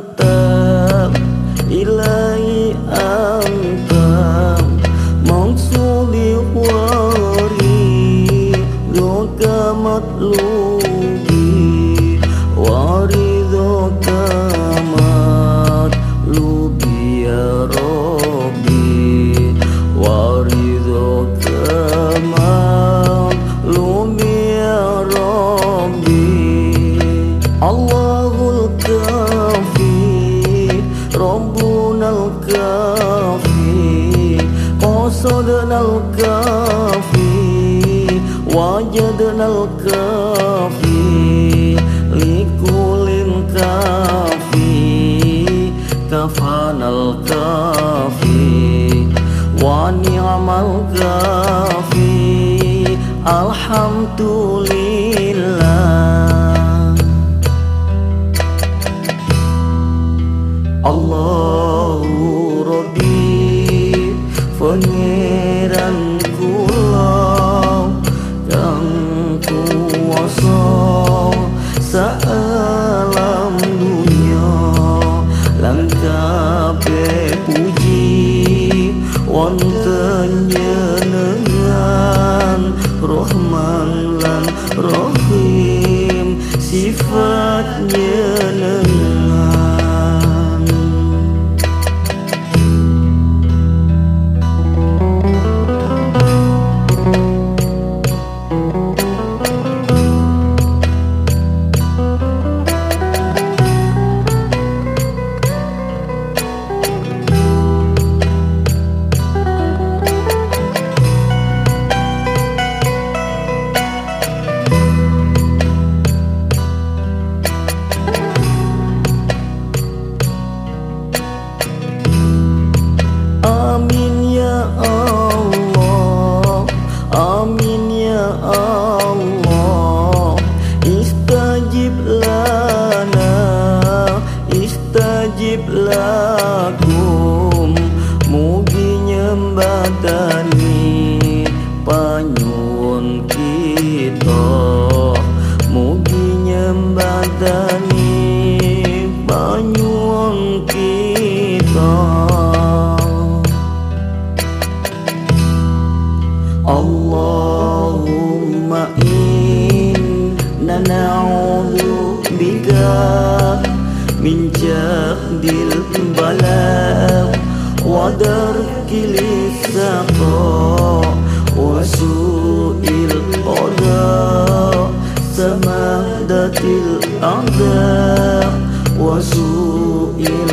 canta. وصدنا الكافي وجدنا الكافي لكل كافي كفانا الكافي ونعم الكافي الحمد لله nghe min jahdil bala wa darkil saqa wa su'il qada samadatil a'da wa su'il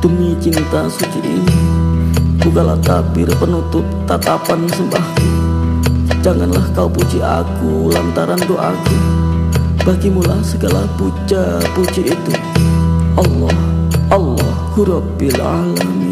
demi cinta suci ini, bukalah tabir penutup tatapan sembahku. Janganlah kau puji aku lantaran doaku. Bagimulah segala puja puji itu. Allah, Allahu Rabbil Alamin.